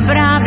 abraço.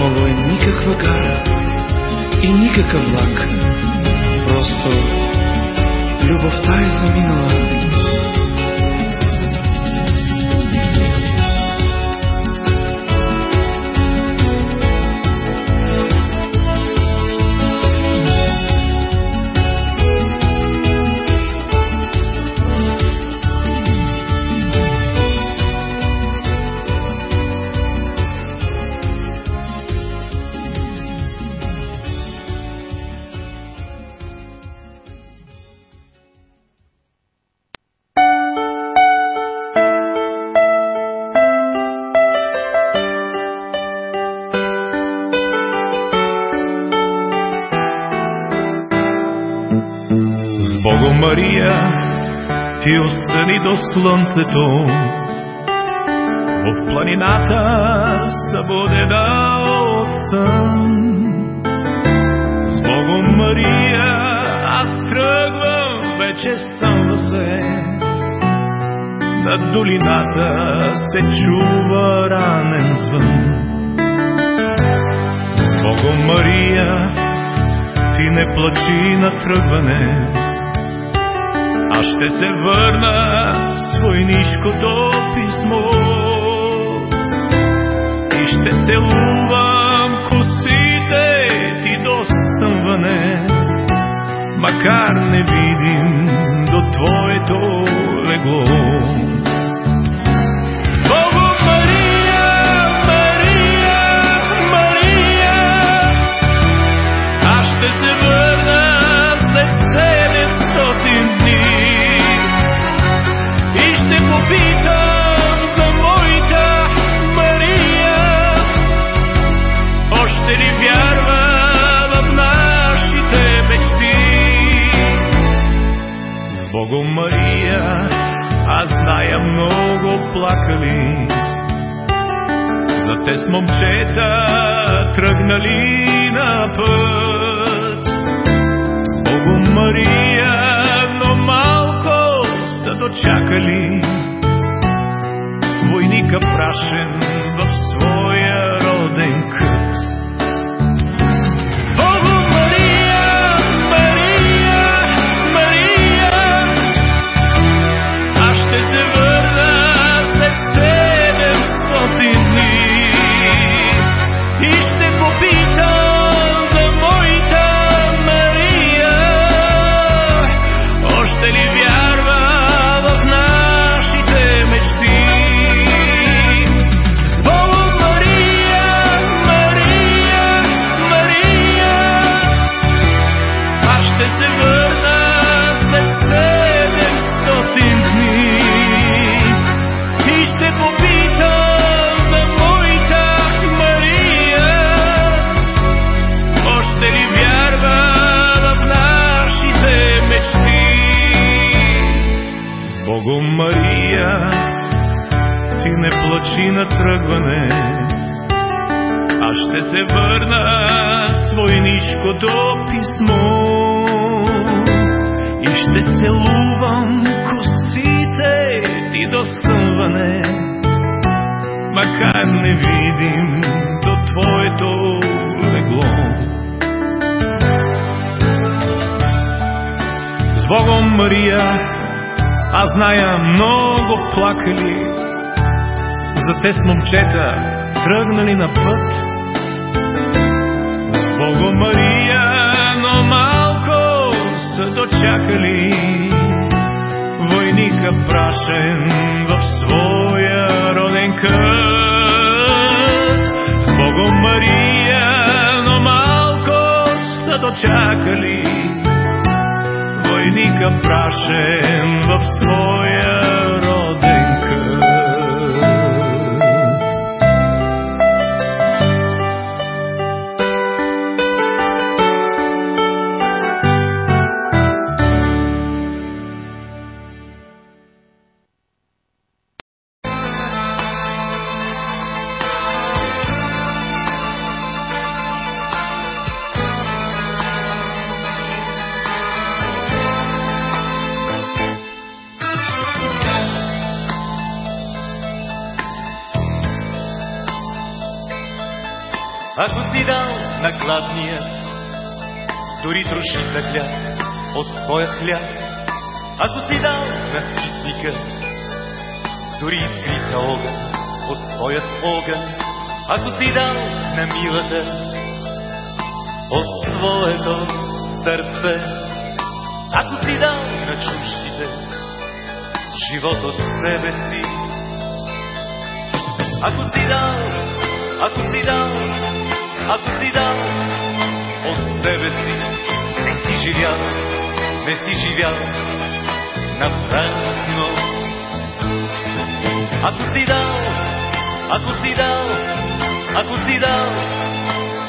самого никаква гара и никакого лак. Просто любовь та и заминула. До слънцето. В планината събудена от сън. С Богом Мария, аз тръгвам, вече съмва се. Над долината се чува ранен звън. С Богом Мария, ти не плачи на тръгване, аз ще се върна с войнишкото писмо и ще целувам косите ти до съмване, макар не видим до твоето легло. С момчета тръгнали на път. С Богом Мария, но малко са дочакали. Войника прашен Мария, аз зная много плакали, за те с момчета тръгнали на път. С Богом, Мария, но малко са дочакали войника прашен в своя роден кът. С Богом, Мария, но малко са дочакали войника прашен в своя роден хляб, ако си дал на скитника дори изгрита огън от своят огън, ако си дал на милата от твоето сърце, ако си дал на чуждите живот от себе си, ако си дал, ако си дал, ако си дал от себе си, не си живял, не си живял на празно. Ако си дал, ако си дал, ако си дал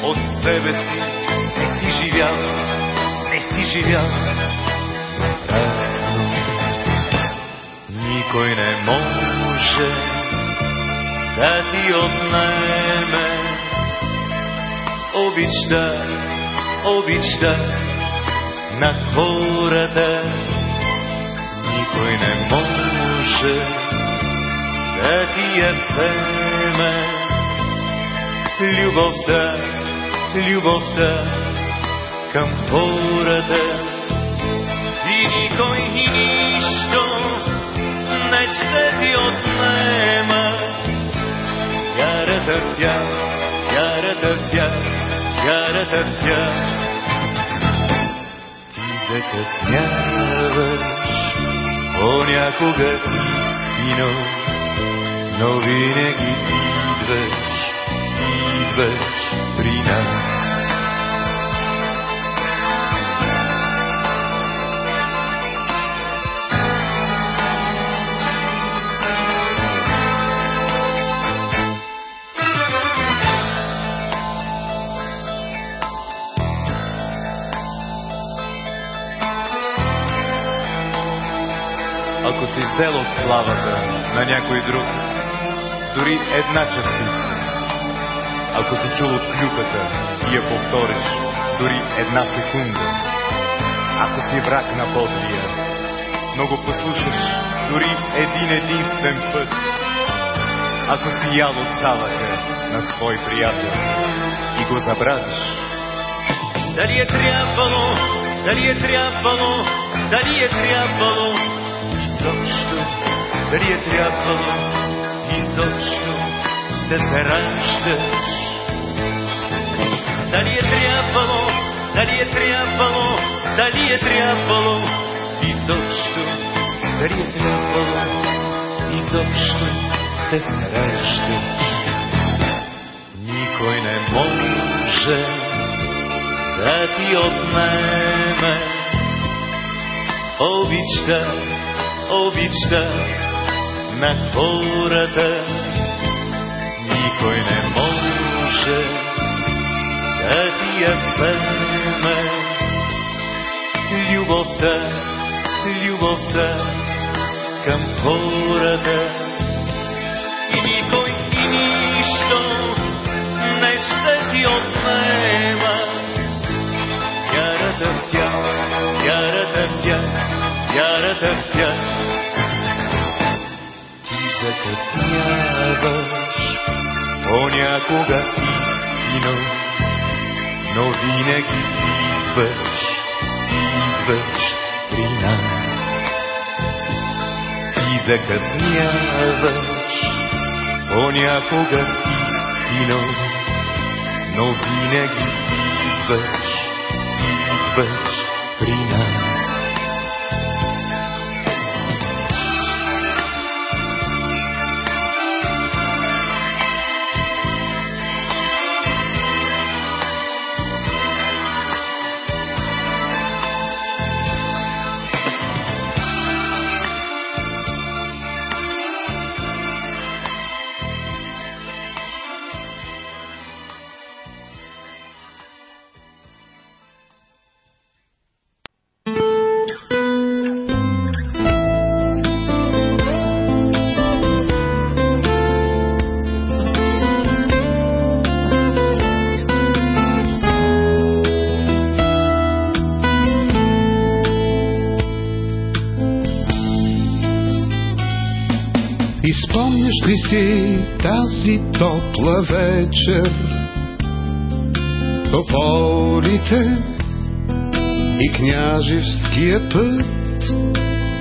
от себе си, не си живял, не си живял на празно. Никой не може да ти отнеме обичта, обичта на хората. Никой не може да ти я вземе любовта, любовта към хората. И никой и нищо не ще ти отнема. Ярата тя, ярата тя, ярата тя. Ти закъсняваш, понякога истино, но винаги идваш, идваш при нас. Взел от славата на някой друг, дори една частица, ако си чул от клюката и я повториш дори една секунда, ако си враг на Бодлия, но го послушаш дори един единствен път, ако си ял от салата на свой приятел и го забравиш, дали е трябвало, дали е трябвало, дали е трябвало, дали е трябвало, изобщо да се раждаш. Дали е трябвало, дали е трябвало, дали е трябвало, изобщо, дали е трябвало, изобщо да се раждаш. Никой не може да ти отнеме обичта, обичта на хората. Никой не може да ти я вземе любовта, любовта към хората. И никой и нищо не ще ти отнема. Ярата тя, ярата тя, ярата тя. Ти закъсняваш понякога истино, но винаги идваш, идваш при нас. Ти закъсняваш понякога истино, но винаги идваш, идваш Си тази топла вечер, тополите и княжевския път,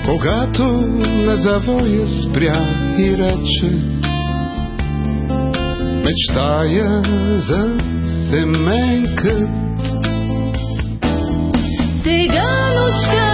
когато на завоя спря и рече мечтая за семейкът. Сега нощта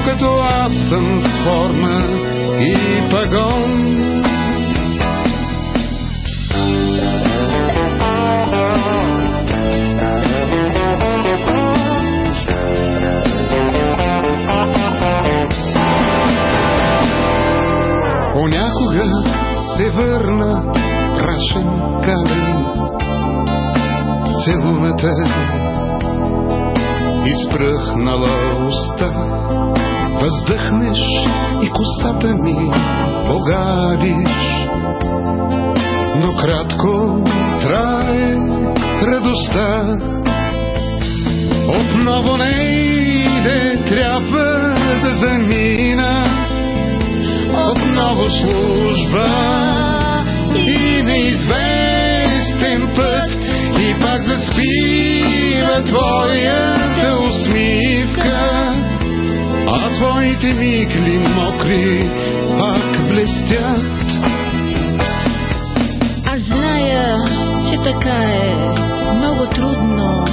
докато аз съм с форма и пагон. Понякога се върна прашен камен, целуната изпръхнала уста, въздъхнеш и косата ми погариш, но кратко трае радостта. Отново не иде, трябва да замина. Отново служба и неизвестен път. И пак заспива твоята усмивка, а твоите мигли мокри пак блестят. Аз зная, че така е много трудно.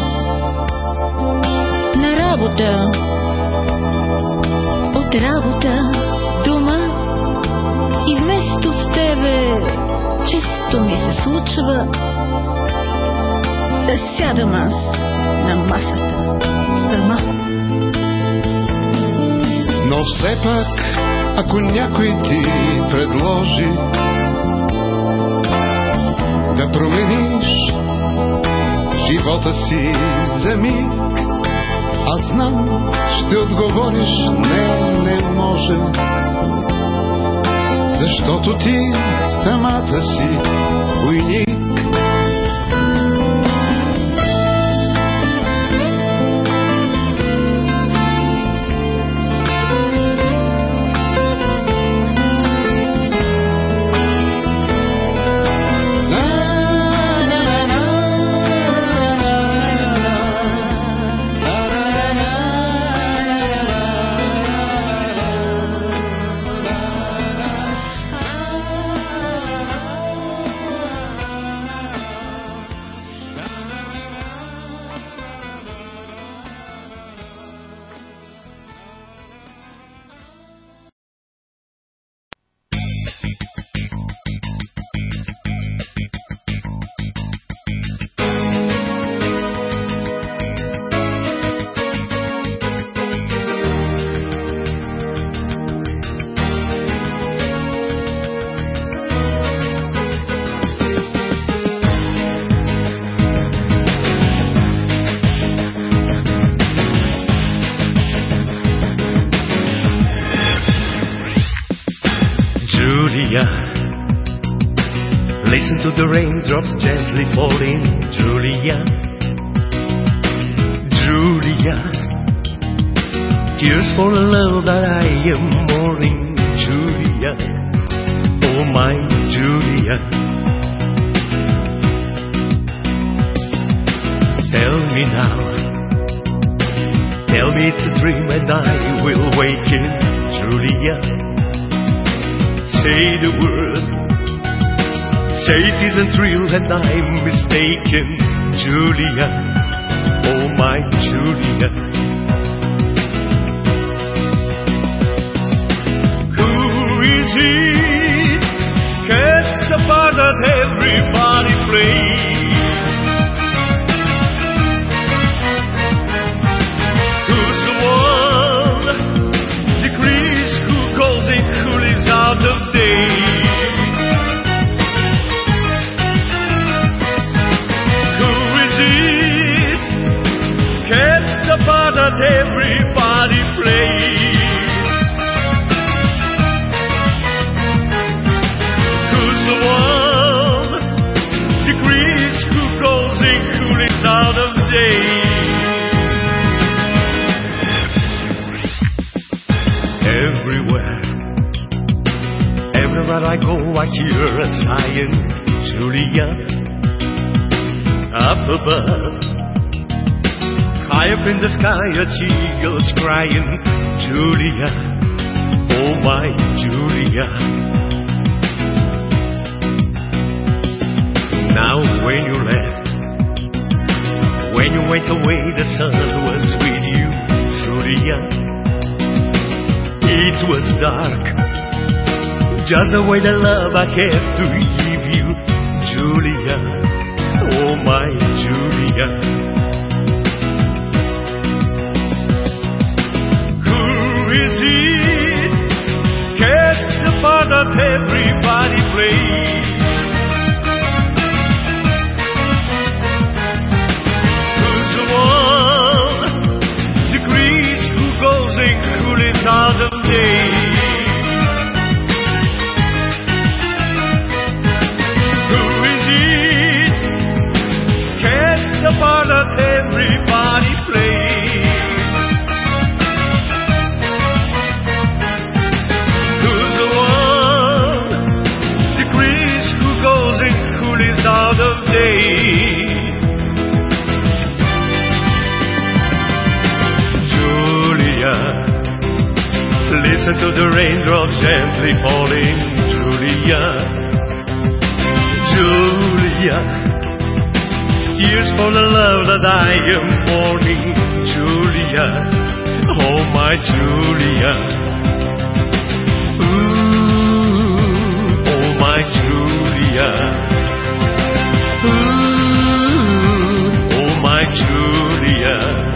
На работа, от работа, дома и вместо с тебе често ми се случва да сядам аз на масата сама. Но все пак, ако някой ти предложи да промениш живота си за миг, аз знам, ще отговориш не, не може. Защото ти самата си войник. Raindrops gently falling. Julia, Julia, tears for the love that I am mourning. Julia, oh my Julia. Tell me now, tell me it's a dream and I will waken. Julia. Say the word. Say it isn't real and I'm mistaken, Julia. Above, high up in the sky, a seagull's crying, Julia. Oh my Julia. Now when you left, when you went away, the sun was with you, Julia. It was dark, just the way the love I had to give you, Julia. Who is he? Casts the part that everybody plays. Who's the one? The Greece who goes and cool is out of day. Listen to the raindrops gently falling, Julia. Julia, tears for the love that I am mourning, Julia. Oh, my Julia. Ooh, oh, my Julia. Ooh, oh, my Julia.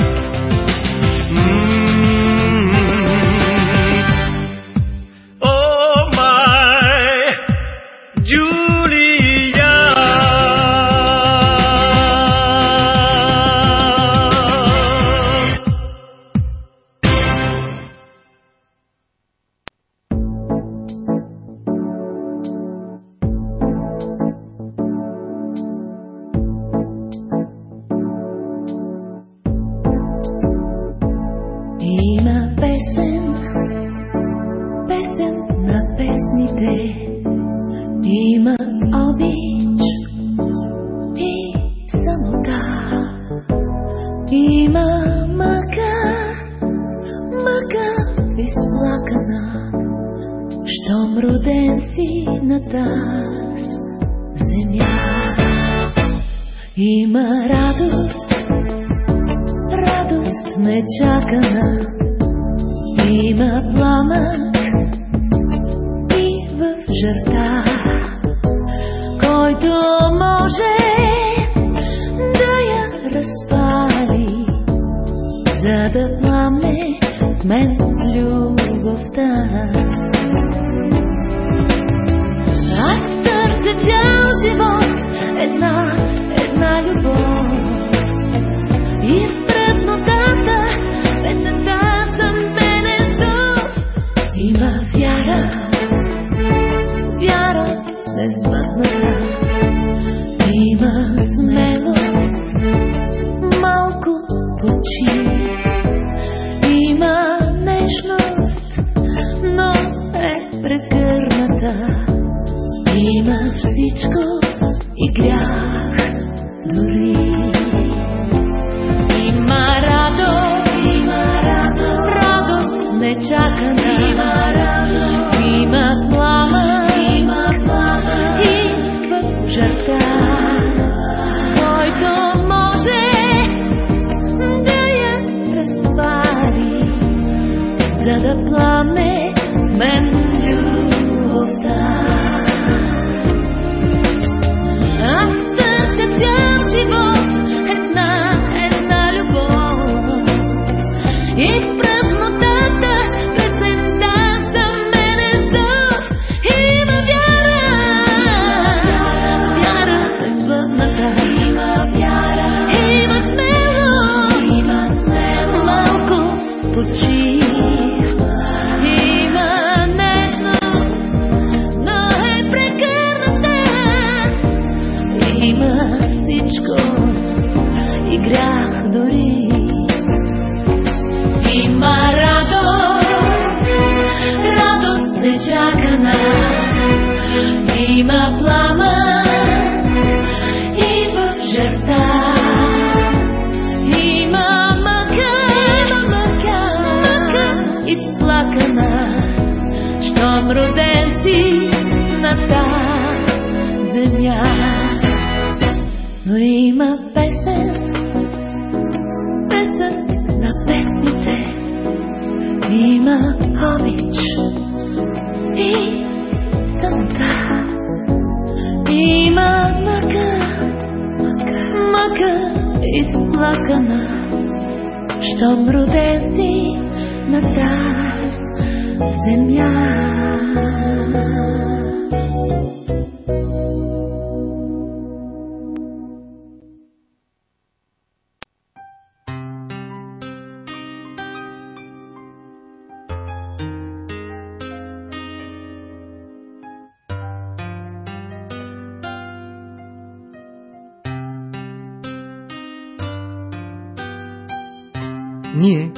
Ние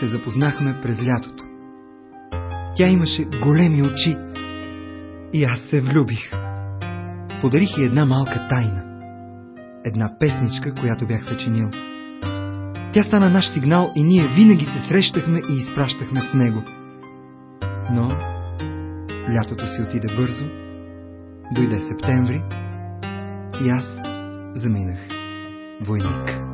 се запознахме през лятото. Тя имаше големи очи и аз се влюбих. Подарих и една малка тайна. Една песничка, която бях съчинил. Тя стана наш сигнал и ние винаги се срещахме и изпращахме с него. Но лятото си отиде бързо, дойде септември и аз заминах войник.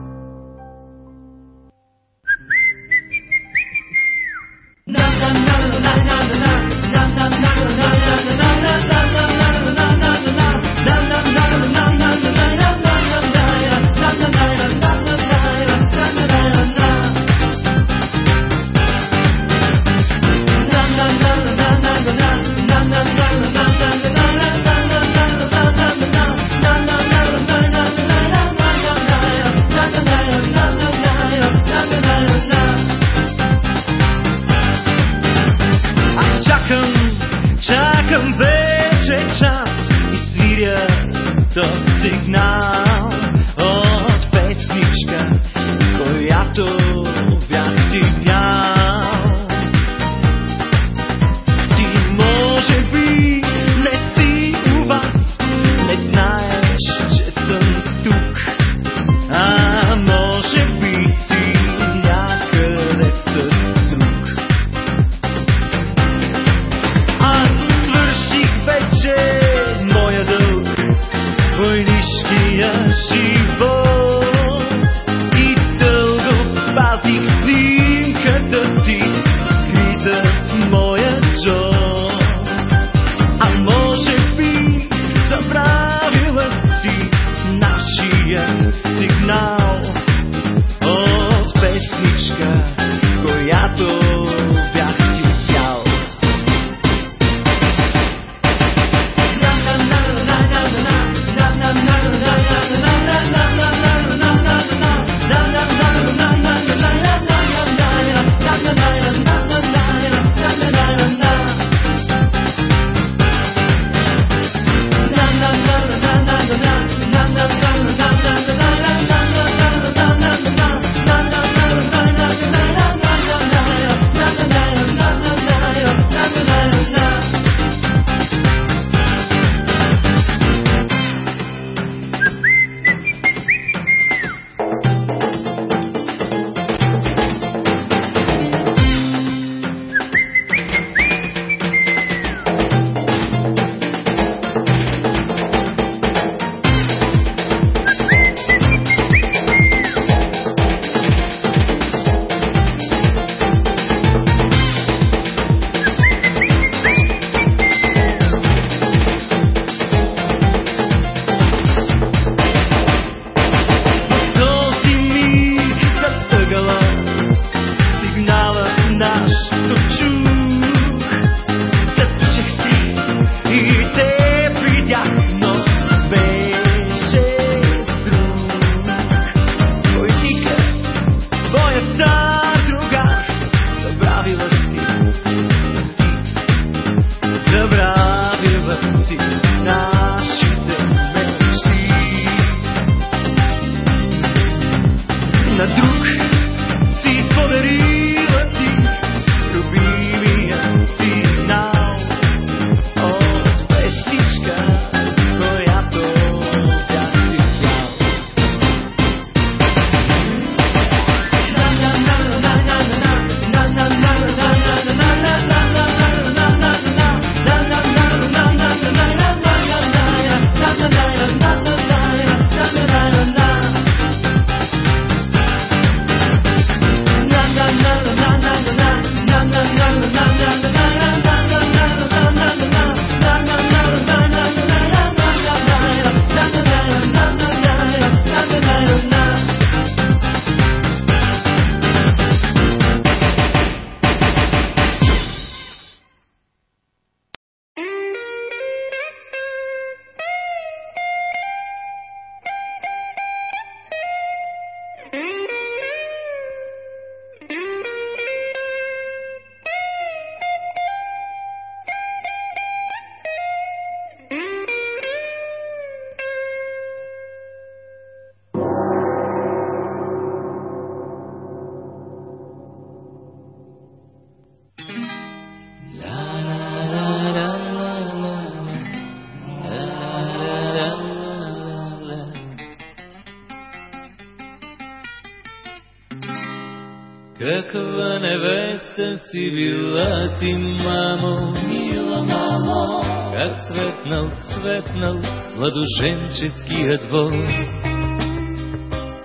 Ти, мамо, мила мамо, как светнал, светнал младоженческия двор.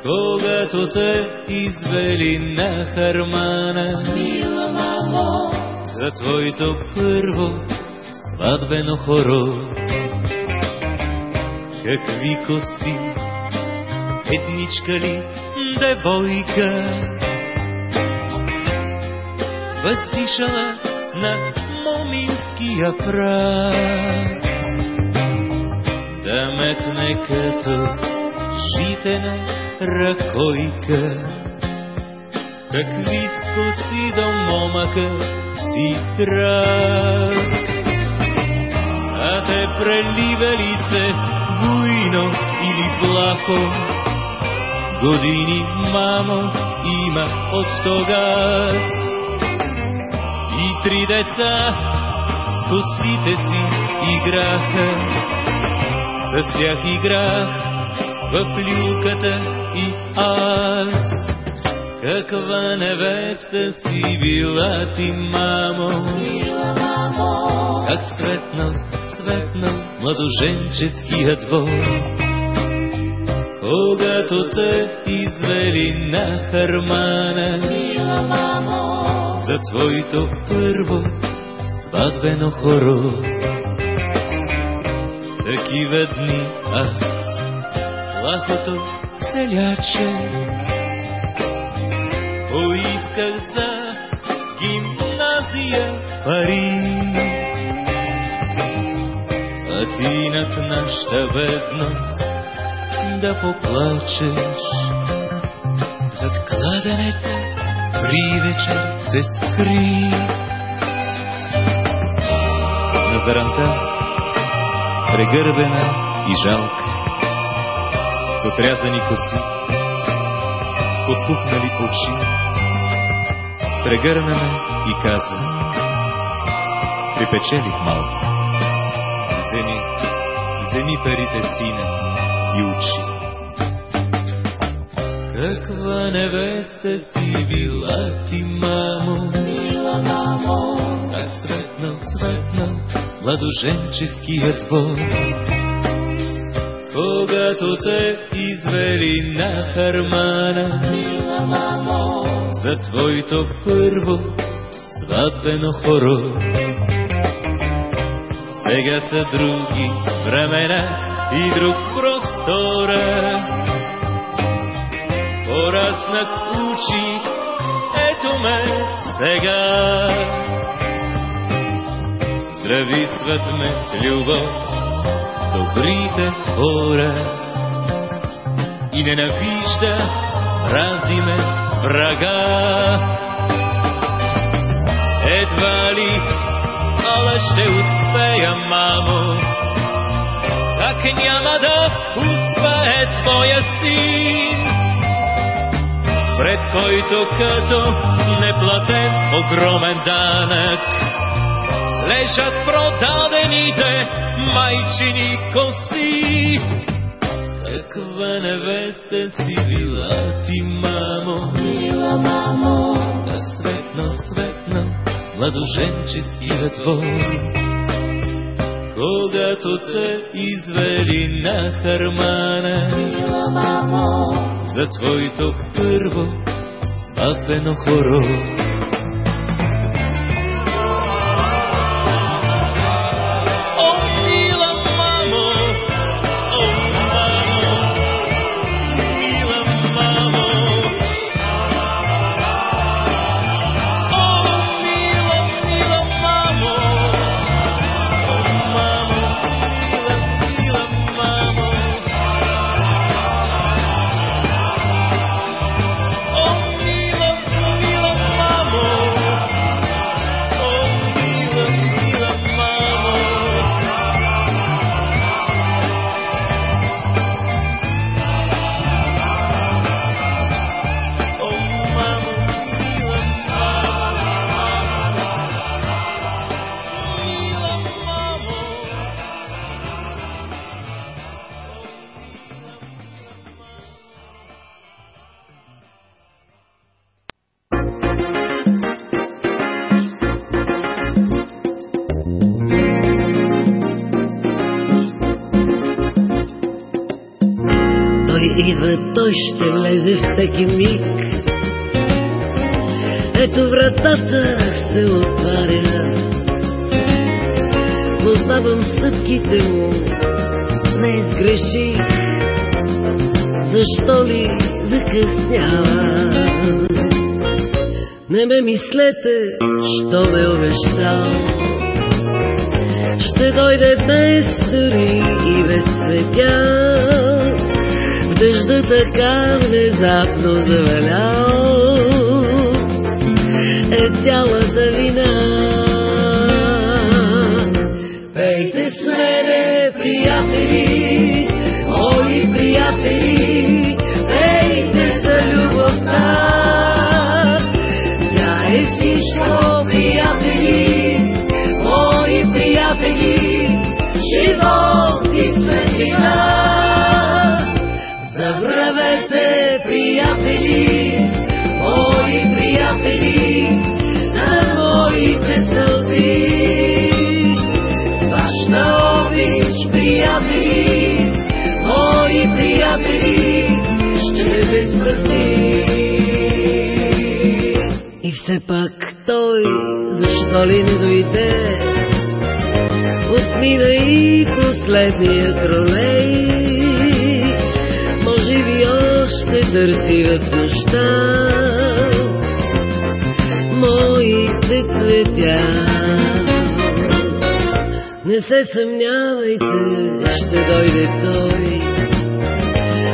Когато те извели на хармана, мила мамо, за твоето първо сватбено хоро. Какви коси, едничка ли, девойка, въздишала на моминския прах. Да метне като житена ръкойка, какви коси до момъка си трак. А те преливали се буйно или плахо, години, мамо, има от тогас. И три деца с косите си играха, с тях играх в люлката и аз. Каква невеста си била ти, мамо, как светнал, светнал младоженческия двор. Когато те извели на хармана, мила мамо, за твоето първо сватбено хоро. В такива дни аз, плахото селяче, поисках за гимназия пари. А ти над нашата бедност да поплачеш зад кладенеца при вечер се скри. На заранта, прегърбена и жалка, с отрязани коси, с подпухнали очи, прегърна и каза, припечелих малко. Вземи, вземи парите, сине, и учи. Каква невеста си била ти, мамо, мила мамо, как светнал, светнал младоженческия двор. Когато те извели на хармана, мила мамо, за твоето първо сватбено хоро. Сега са други времена и друг простора. Пораснах, учих, ето ме сега. Здрависват ме с любов. Добрите хора. И ненавижда, мрази ме врага. Едва ли, ала ще успея, мамо, как няма да успее твоя син, пред който като неплатен огромен данък. Лежат продадените майчини коси. Каква невеста си била ти, мамо, мила мамо, да светнал, светнал младоженческия двор. Когато те извели на хармана, мила мамо, за твоето първо сватбено хоро. Влезе всеки миг. Ето вратата се отваря. Познавам стъпките му, не сгреших. Защо ли закъснява? Не ме мислете, що ме обещал. Ще дойде днес дори и без светя. В дъжда така внезапно завалял е цялата вина. И все пак той, защо ли не дойде? Отмина и последния тролей. Може би още търси в нощта моите цветя. Не се съмнявайте, ще дойде той.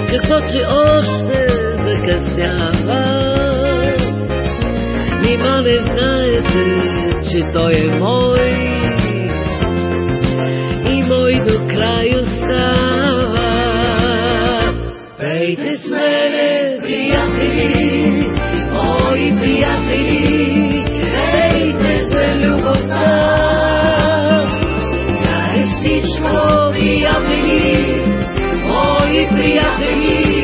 Какво, че още закъснява? Нима не знаете, че той е мой и мой до край остава. Пейте с мене, приятели, мои приятели, пейте за любовта. Тя е всичко, приятели, мои приятели,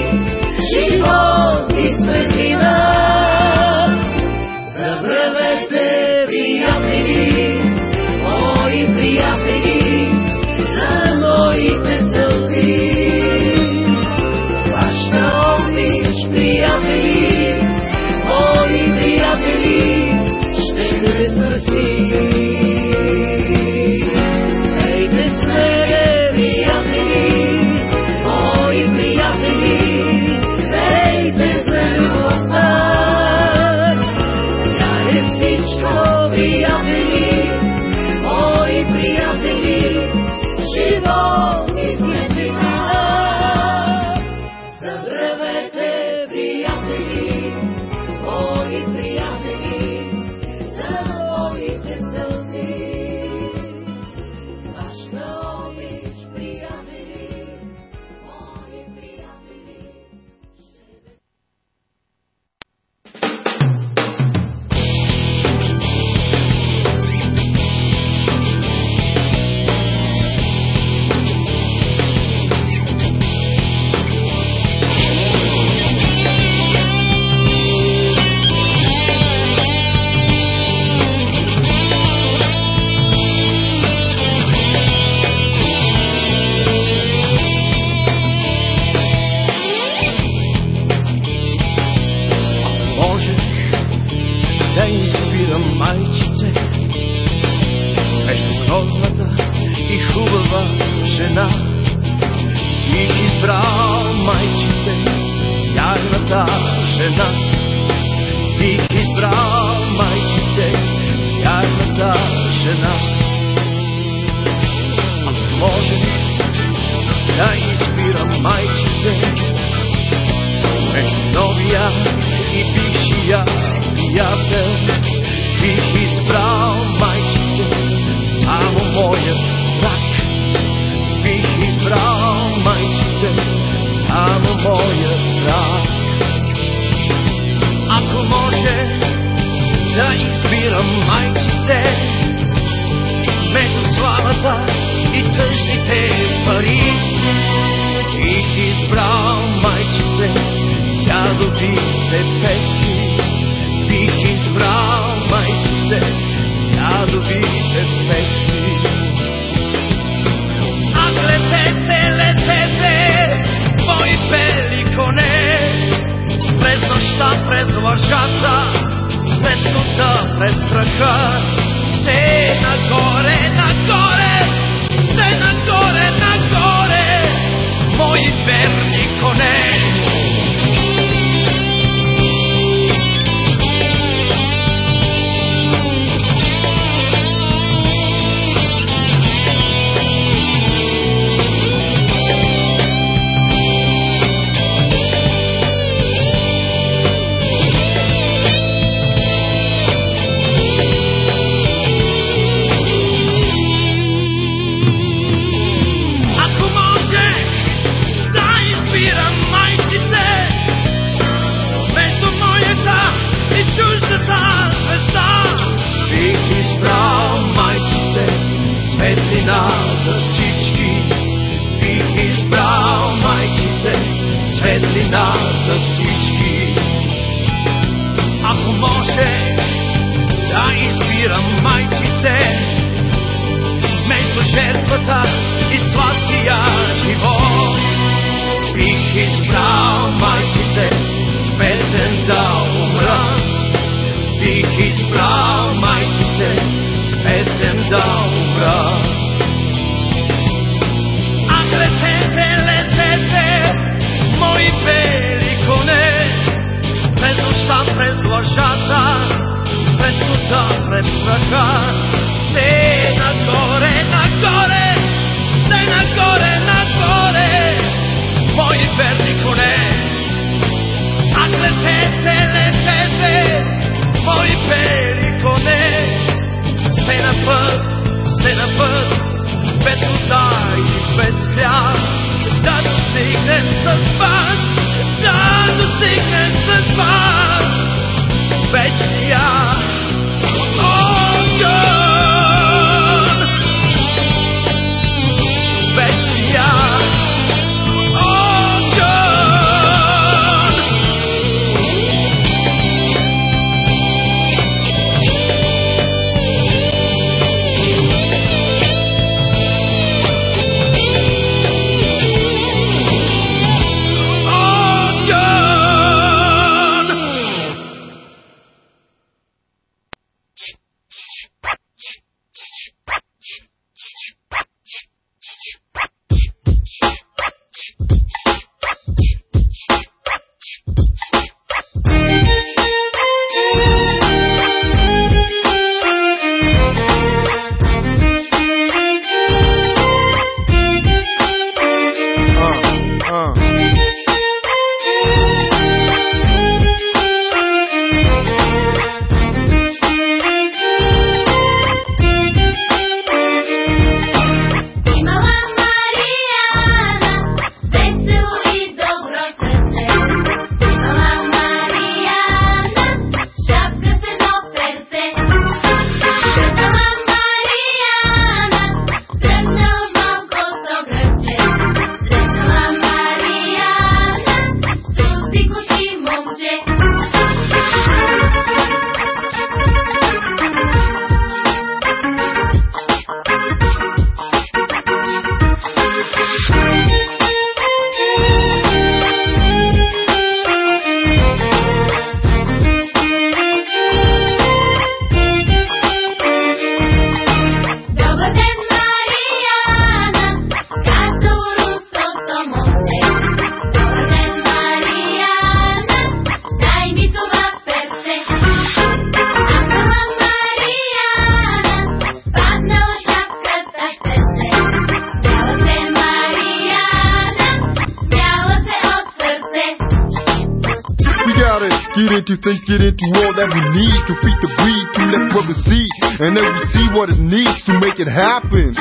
Get into things, get into all that we need. To feed the breed, to let brothers see. And then we see what it needs to make it happen.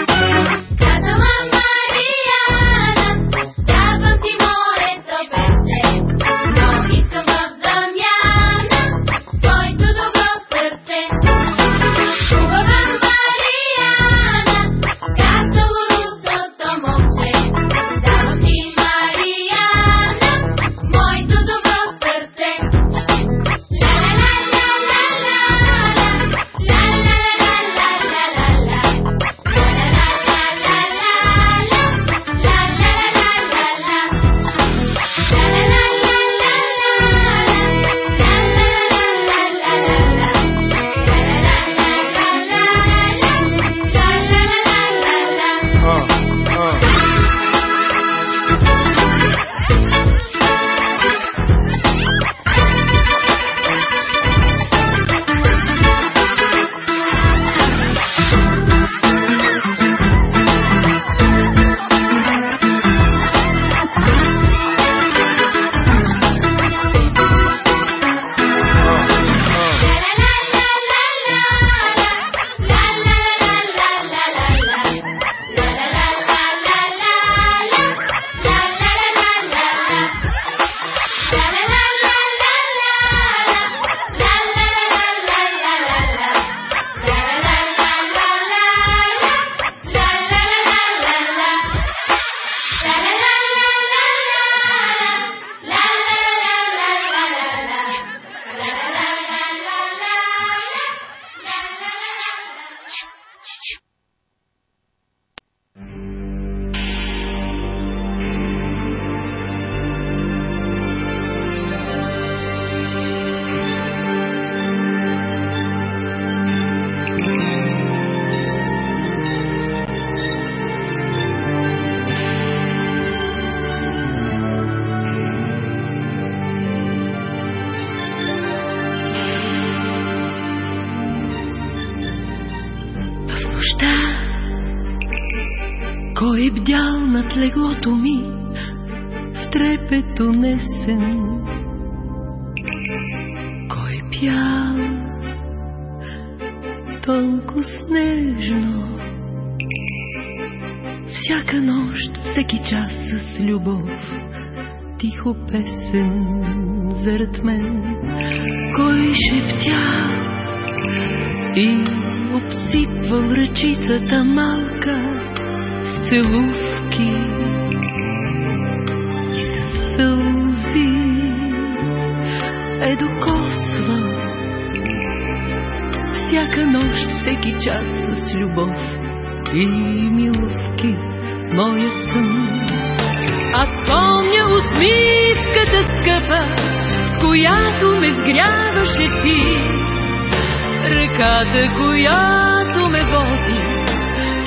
Ръката, която ме води,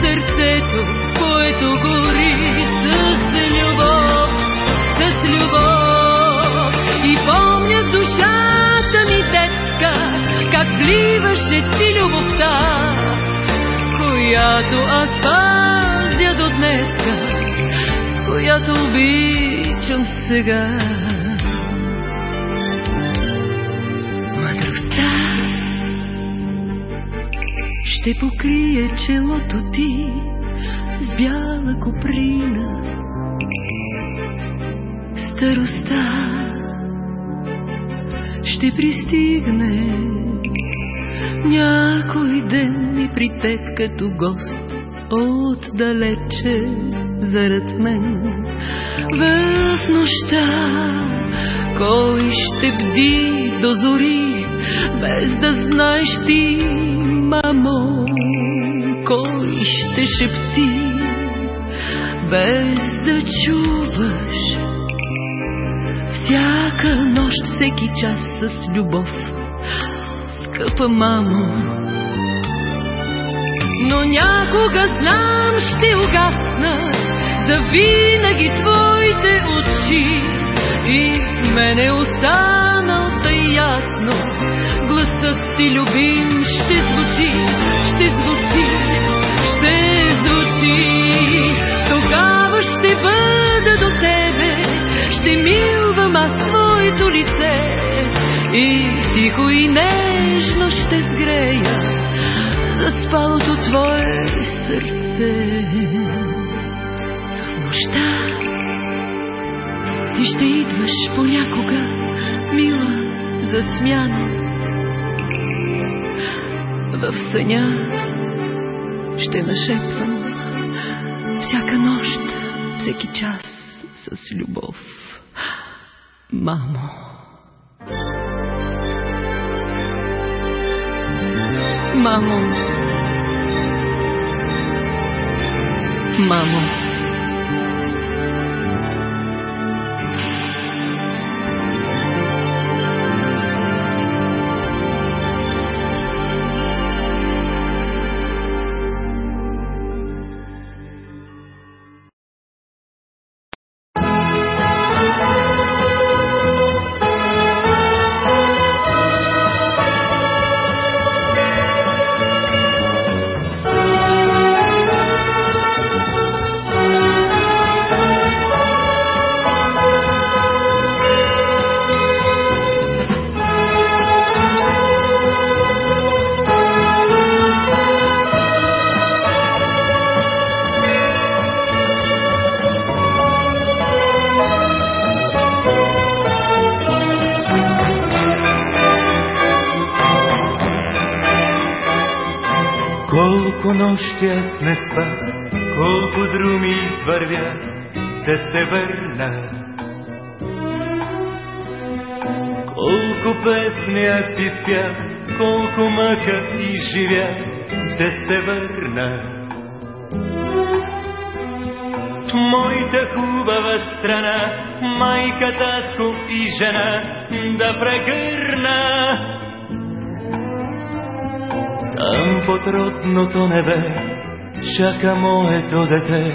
сърцето, което гори с любов, с любов. И помня в душата ми детска, как вливаше ти любовта, която аз пазя до днеска, с която обичам сега. Ще покрие челото ти с бяла куприна. Старостта ще пристигне някой ден и при теб като гост отдалече заред мен. В нощта кой ще бди до зори, без да знаеш ти, мамо, кой ще шепти, без да чуваш. Всяка нощ, всеки час с любов, скъпа мамо. Но някога знам ще угасна за винаги твоите очи и в мене останал тъй ясно гласът ти любим ще звучи, ще звучи, ще звучи. Тогава ще бъда до тебе, ще милвам аз твоето лице и тихо и нежно ще сгрея заспалото твое сърце. Нощта ти ще идваш понякога, мила, за смяна. В съня ще нашепвам всяка нощ, всеки час с любов. Мамо. Мамо. Мамо. Изпя, колко мъка изживя да се върна. Моята хубава страна, майка, татко и жена да прегърна. Там под родното небе чака моето дете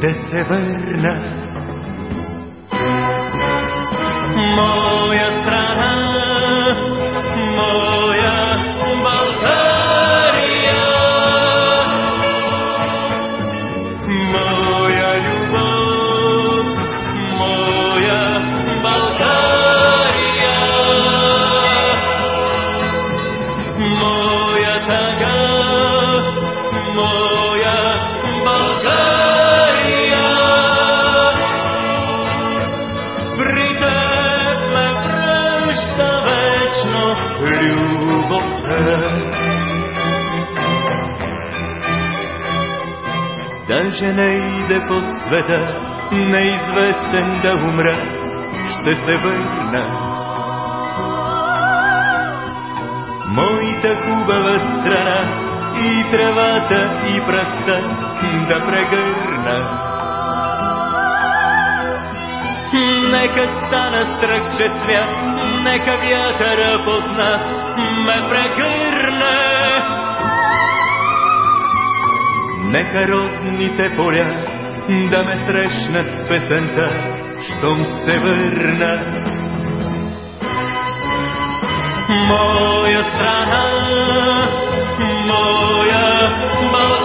да се върна. Даже не иде по света, неизвестен да умра, ще се върна. Моята хубава страна и тревата и пръста да прегърна. Нека стана страх, че свят, нека вятъра позна, ме прегърне. Нека родните поля да ме срещнат с песента, щом се върна. Моя страна, моя България,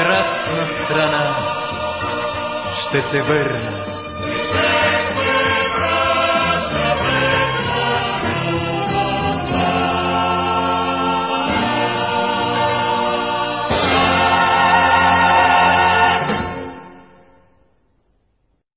прекрасна страна, ще се върна